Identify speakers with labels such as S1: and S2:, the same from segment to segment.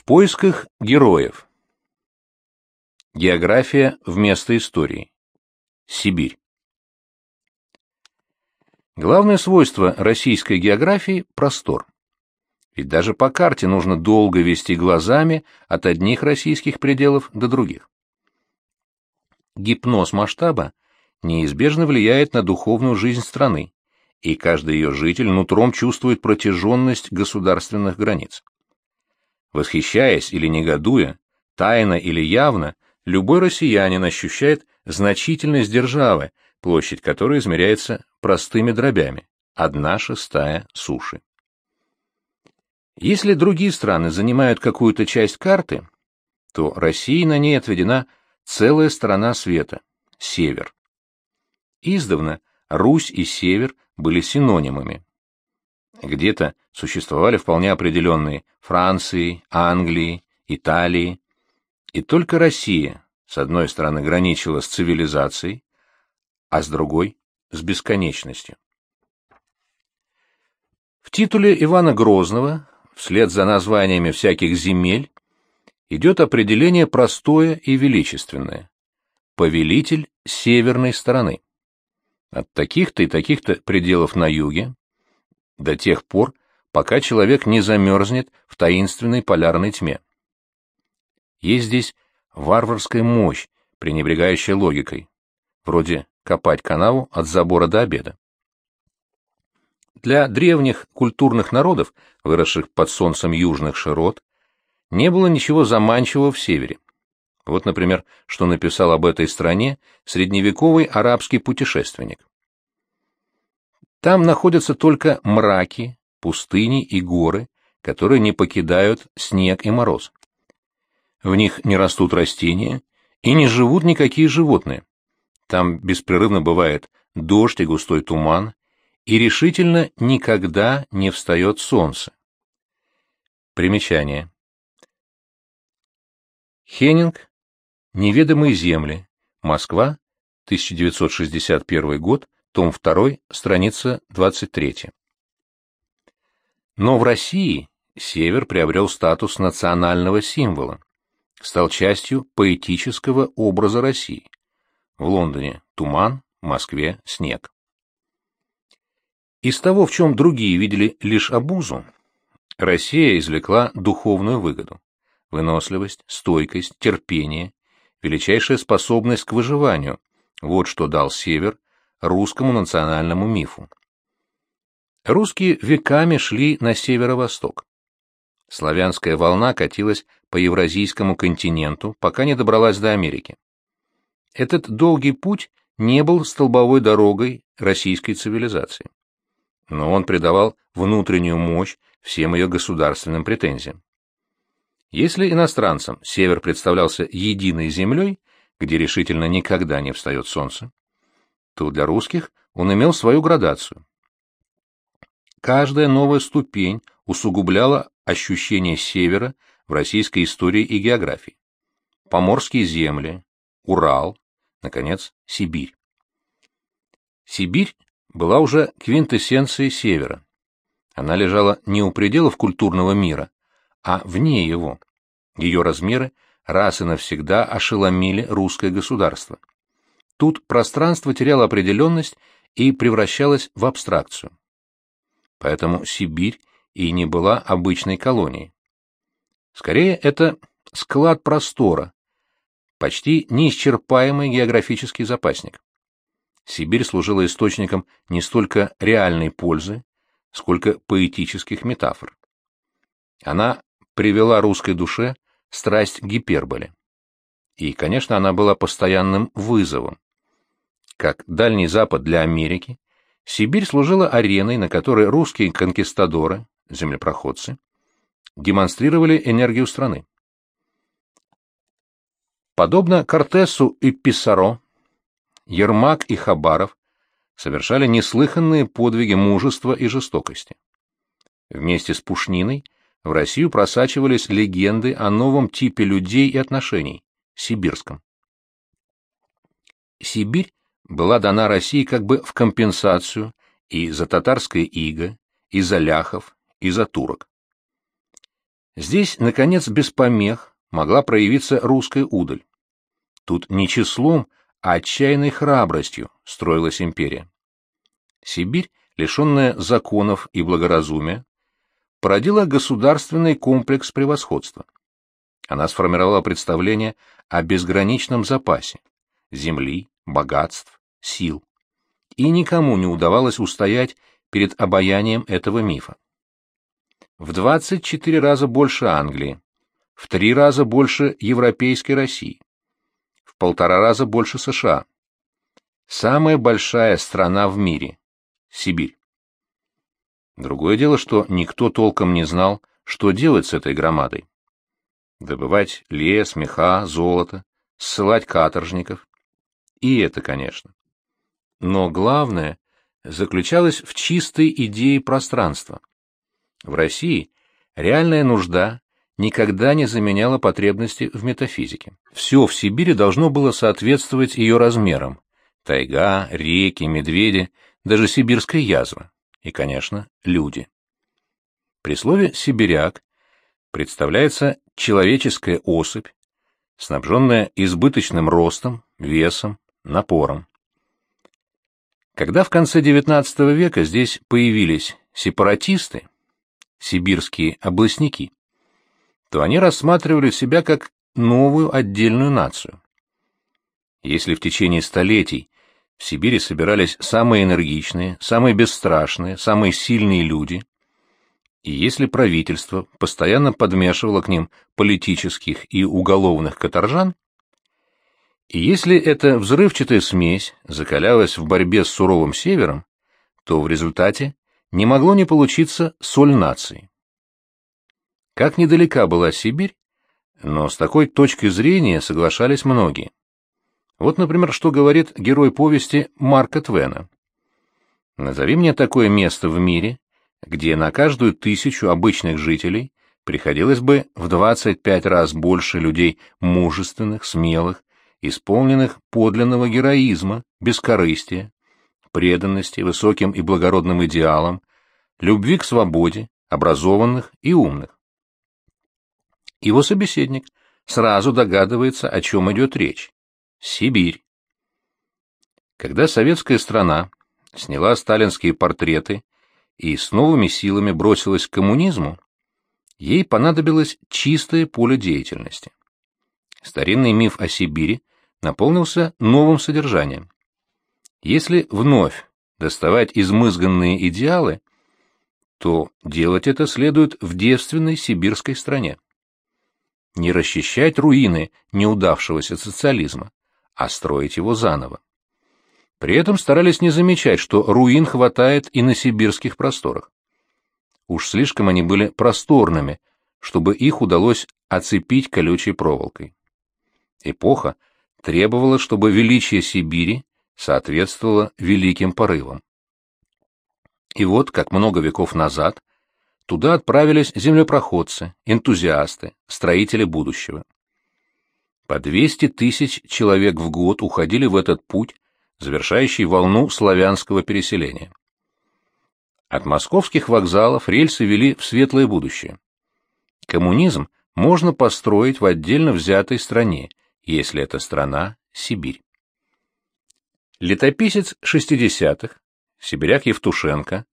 S1: В поисках героев. География вместо истории. Сибирь. Главное свойство российской географии – простор. Ведь даже по карте нужно долго вести глазами от одних российских пределов до других. Гипноз масштаба неизбежно влияет на духовную жизнь страны, и каждый ее житель нутром чувствует протяженность государственных границ. Восхищаясь или негодуя, тайно или явно, любой россиянин ощущает значительность державы, площадь которой измеряется простыми дробями, одна шестая суши. Если другие страны занимают какую-то часть карты, то России на ней отведена целая сторона света — север. Издавна Русь и север были синонимами. Где-то существовали вполне определенные Франции, Англии, Италии, и только Россия с одной стороны граничила с цивилизацией, а с другой — с бесконечностью. В титуле Ивана Грозного, вслед за названиями всяких земель, идет определение простое и величественное — повелитель северной стороны. От таких-то и таких-то пределов на юге до тех пор, пока человек не замерзнет в таинственной полярной тьме. Есть здесь варварская мощь, пренебрегающая логикой, вроде копать канаву от забора до обеда. Для древних культурных народов, выросших под солнцем южных широт, не было ничего заманчивого в севере. Вот, например, что написал об этой стране средневековый арабский путешественник. Там находятся только мраки, пустыни и горы, которые не покидают снег и мороз. В них не растут растения и не живут никакие животные. Там беспрерывно бывает дождь и густой туман, и решительно никогда не встает солнце. Примечание. Хеннинг. Неведомые земли. Москва. 1961 год. Том 2. Страница 23. Но в России север приобрел статус национального символа, стал частью поэтического образа России. В Лондоне туман, в Москве снег. Из того, в чем другие видели лишь обузу, Россия извлекла духовную выгоду. Выносливость, стойкость, терпение, величайшая способность к выживанию – вот что дал Север русскому национальному мифу. Русские веками шли на северо-восток. Славянская волна катилась по евразийскому континенту, пока не добралась до Америки. Этот долгий путь не был столбовой дорогой российской цивилизации. Но он придавал внутреннюю мощь всем ее государственным претензиям. Если иностранцам север представлялся единой землей, где решительно никогда не встает солнце, то для русских он имел свою градацию. Каждая новая ступень усугубляла ощущение севера в российской истории и географии. Поморские земли, Урал, наконец, Сибирь. Сибирь была уже квинтэссенцией севера. Она лежала не у пределов культурного мира, а вне его. Ее размеры раз и навсегда ошеломили русское государство. Тут пространство теряло определенность и превращалось в абстракцию поэтому Сибирь и не была обычной колонией. Скорее, это склад простора, почти неисчерпаемый географический запасник. Сибирь служила источником не столько реальной пользы, сколько поэтических метафор. Она привела русской душе страсть к гиперболе. И, конечно, она была постоянным вызовом. Как Дальний Запад для Америки, Сибирь служила ареной, на которой русские конкистадоры, землепроходцы, демонстрировали энергию страны. Подобно Кортесу и Писаро, Ермак и Хабаров совершали неслыханные подвиги мужества и жестокости. Вместе с Пушниной в Россию просачивались легенды о новом типе людей и отношений – сибирском. Сибирь была дана России как бы в компенсацию и за татарское иго, и за ляхов, и за турок. Здесь, наконец, без помех могла проявиться русская удаль. Тут не числом, а отчаянной храбростью строилась империя. Сибирь, лишенная законов и благоразумия, породила государственный комплекс превосходства. Она сформировала представление о безграничном запасе земли, богатств, сил. И никому не удавалось устоять перед обаянием этого мифа. В 24 раза больше Англии, в три раза больше европейской России, в полтора раза больше США. Самая большая страна в мире — Сибирь. Другое дело, что никто толком не знал, что делать с этой громадой. Добывать лес, меха, золото, ссылать каторжников. И это, конечно. Но главное заключалось в чистой идее пространства. В России реальная нужда никогда не заменяла потребности в метафизике. Все в Сибири должно было соответствовать ее размерам. Тайга, реки, медведи, даже сибирская язва и, конечно, люди. При слове «сибиряк» представляется человеческая особь, снабженная избыточным ростом, весом, напором. Когда в конце XIX века здесь появились сепаратисты, сибирские областники, то они рассматривали себя как новую отдельную нацию. Если в течение столетий в Сибири собирались самые энергичные, самые бесстрашные, самые сильные люди. И если правительство постоянно подмешивало к ним политических и уголовных каторжан, и если эта взрывчатая смесь закалялась в борьбе с суровым севером, то в результате не могло не получиться соль нации. Как недалека была Сибирь, но с такой точки зрения соглашались многие. Вот, например, что говорит герой повести Марка Твена. «Назови мне такое место в мире, где на каждую тысячу обычных жителей приходилось бы в 25 раз больше людей мужественных, смелых, исполненных подлинного героизма, бескорыстия, преданности высоким и благородным идеалам, любви к свободе, образованных и умных. Его собеседник сразу догадывается, о чем идет речь. Сибирь. Когда советская страна сняла сталинские портреты и с новыми силами бросилась к коммунизму, ей понадобилось чистое поле деятельности. Старинный миф о Сибири наполнился новым содержанием. Если вновь доставать измызганные идеалы, то делать это следует в девственной сибирской стране. Не расчищать руины неудавшегося социализма, а строить его заново. При этом старались не замечать, что руин хватает и на сибирских просторах. Уж слишком они были просторными, чтобы их удалось оцепить колючей проволокой. Эпоха требовала, чтобы величие Сибири соответствовало великим порывам. И вот, как много веков назад, туда отправились землепроходцы, энтузиасты, строители будущего. По 200 тысяч человек в год уходили в этот путь, завершающий волну славянского переселения. От московских вокзалов рельсы вели в светлое будущее. Коммунизм можно построить в отдельно взятой стране, если эта страна – Сибирь. Летописец 60-х, сибиряк Евтушенко,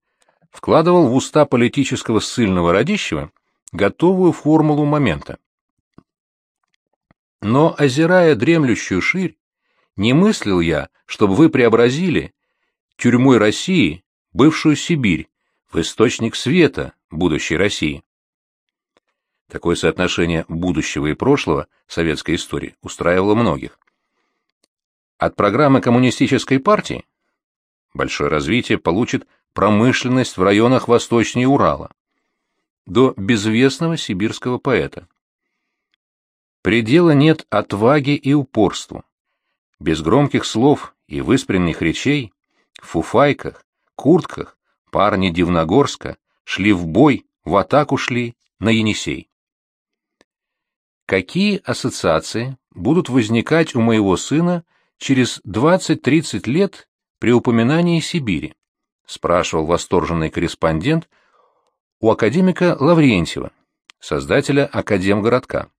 S1: вкладывал в уста политического ссыльного Радищева готовую формулу момента. Но, озирая дремлющую ширь, не мыслил я, чтобы вы преобразили тюрьмой России бывшую Сибирь в источник света будущей России. Такое соотношение будущего и прошлого советской истории устраивало многих. От программы коммунистической партии большое развитие получит промышленность в районах восточнее Урала, до безвестного сибирского поэта. Предела нет отваге и упорству. Без громких слов и выспренних речей, в фуфайках, куртках, парни Дивногорска шли в бой, в атаку шли на Енисей. Какие ассоциации будут возникать у моего сына через 20-30 лет при упоминании Сибири? спрашивал восторженный корреспондент у академика Лаврентьева, создателя Академгородка.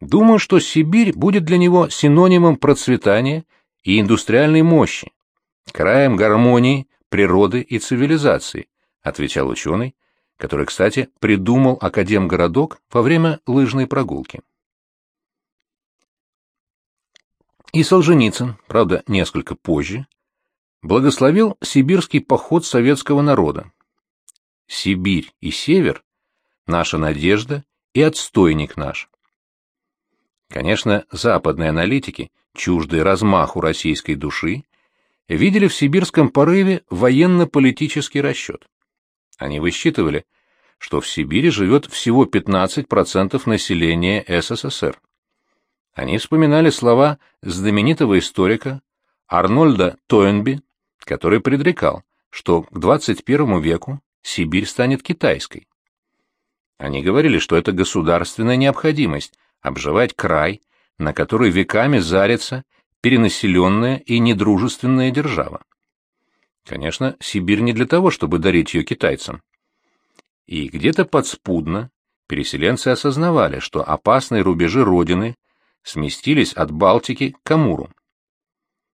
S1: Думаю, что Сибирь будет для него синонимом процветания и индустриальной мощи, краем гармонии природы и цивилизации, отвечал ученый, который, кстати, придумал Академгородок во время лыжной прогулки. И Солженицын, правда, несколько позже, благословил сибирский поход советского народа. Сибирь и север — наша надежда и отстойник наш. Конечно, западные аналитики, чуждые размаху российской души, видели в сибирском порыве военно-политический расчет. Они высчитывали, что в Сибири живет всего 15% населения СССР. Они вспоминали слова знаменитого историка Арнольда Тойнби, который предрекал, что к 21 веку Сибирь станет китайской. Они говорили, что это государственная необходимость обживать край, на который веками зарится перенаселенная и недружественная держава. Конечно, Сибирь не для того, чтобы дарить ее китайцам. И где-то подспудно переселенцы осознавали, что опасные рубежи Родины сместились от Балтики к Амуру.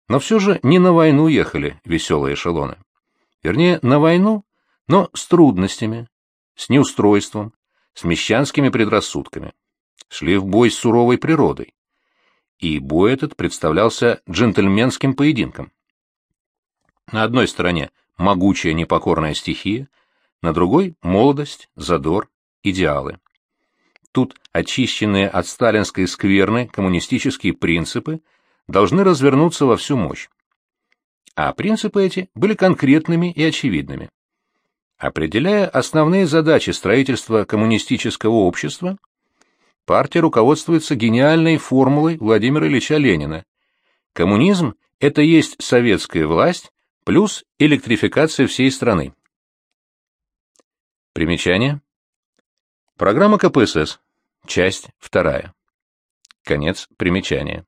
S1: Но все же не на войну ехали веселые эшелоны. Вернее, на войну, но с трудностями, с неустройством, с мещанскими предрассудками. Шли в бой с суровой природой. И бой этот представлялся джентльменским поединком. На одной стороне могучая непокорная стихия, на другой — молодость, задор, идеалы. Тут очищенные от сталинской скверны коммунистические принципы должны развернуться во всю мощь. А принципы эти были конкретными и очевидными. Определяя основные задачи строительства коммунистического общества, партия руководствуется гениальной формулой Владимира Ильича Ленина. Коммунизм – это есть советская власть плюс электрификация всей страны. Примечание. Программа КПСС. Часть вторая. Конец примечания.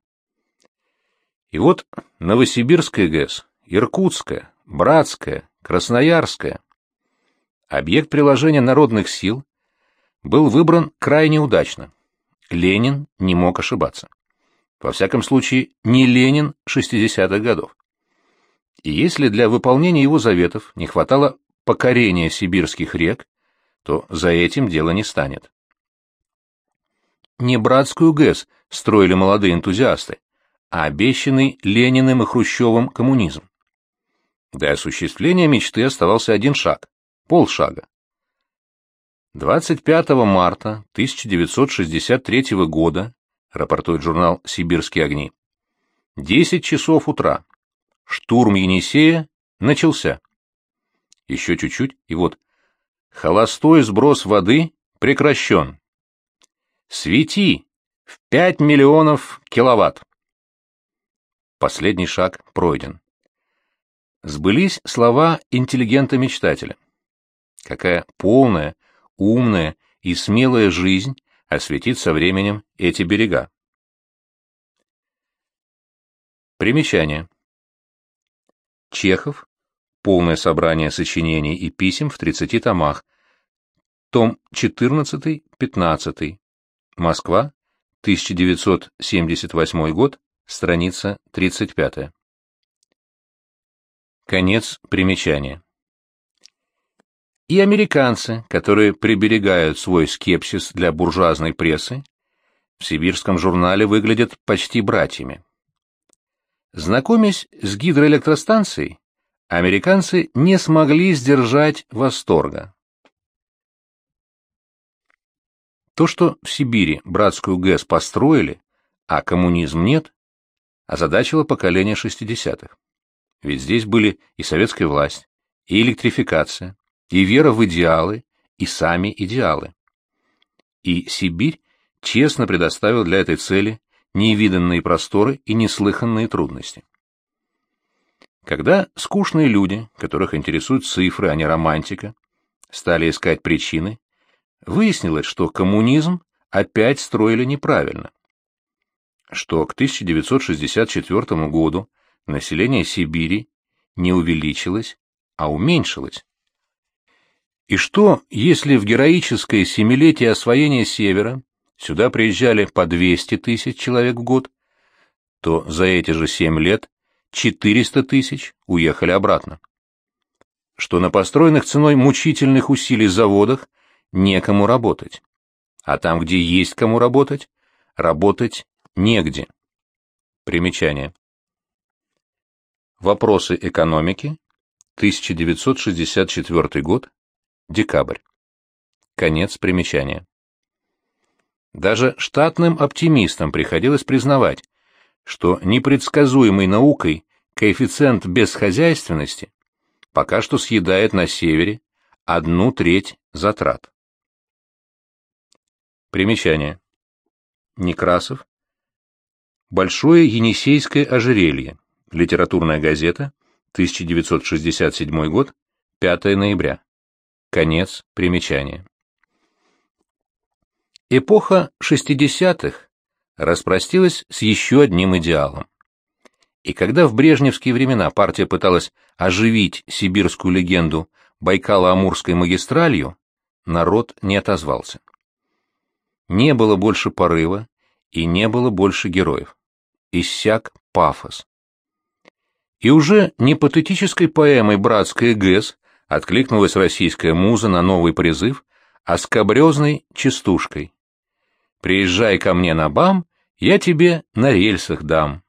S1: И вот Новосибирская ГЭС, Иркутская, Братская, Красноярская. Объект приложения народных сил был выбран крайне удачно. Ленин не мог ошибаться. Во всяком случае, не Ленин 60-х годов. И если для выполнения его заветов не хватало покорения сибирских рек, то за этим дело не станет не братскую ГЭС строили молодые энтузиасты, а обещанный Лениным и Хрущевым коммунизм. До осуществления мечты оставался один шаг, полшага. 25 марта 1963 года, рапортует журнал «Сибирские огни», 10 часов утра, штурм Енисея начался. Еще чуть-чуть, и вот, холостой сброс воды прекращен. Свети! В пять миллионов киловатт! Последний шаг пройден. Сбылись слова интеллигента-мечтателя. Какая полная, умная и смелая жизнь осветит со временем эти берега. Примечание. Чехов. Полное собрание сочинений и писем в 30 томах. Том 14-15. Москва, 1978 год, страница 35. Конец примечания. И американцы, которые приберегают свой скепсис для буржуазной прессы, в сибирском журнале выглядят почти братьями. Знакомясь с гидроэлектростанцией, американцы не смогли сдержать восторга. То, что в Сибири братскую ГЭС построили, а коммунизм нет, озадачило поколение шестидесятых. Ведь здесь были и советская власть, и электрификация, и вера в идеалы, и сами идеалы. И Сибирь честно предоставил для этой цели невиданные просторы и неслыханные трудности. Когда скучные люди, которых интересуют цифры, а не романтика, стали искать причины, Выяснилось, что коммунизм опять строили неправильно. Что к 1964 году население Сибири не увеличилось, а уменьшилось. И что, если в героическое семилетие освоения Севера сюда приезжали по 200 тысяч человек в год, то за эти же семь лет 400 тысяч уехали обратно. Что на построенных ценой мучительных усилий заводах некому работать. А там, где есть кому работать, работать негде. Примечание. Вопросы экономики, 1964 год, Декабрь. Конец примечания. Даже штатным оптимистам приходилось признавать, что непредсказуемой наукой коэффициент бесхозяйственности пока что съедает на севере одну треть затрат. Примечание. Некрасов. Большое Енисейское ожерелье. Литературная газета. 1967 год. 5 ноября. Конец примечания. Эпоха 60-х распростилась с еще одним идеалом. И когда в брежневские времена партия пыталась оживить сибирскую легенду Байкало-Амурской магистралью, народ не отозвался. Не было больше порыва и не было больше героев. Иссяк пафос. И уже не патетической поэмой «Братская ГЭС» Откликнулась российская муза на новый призыв, а скобрезной частушкой. «Приезжай ко мне на бам, я тебе на рельсах дам».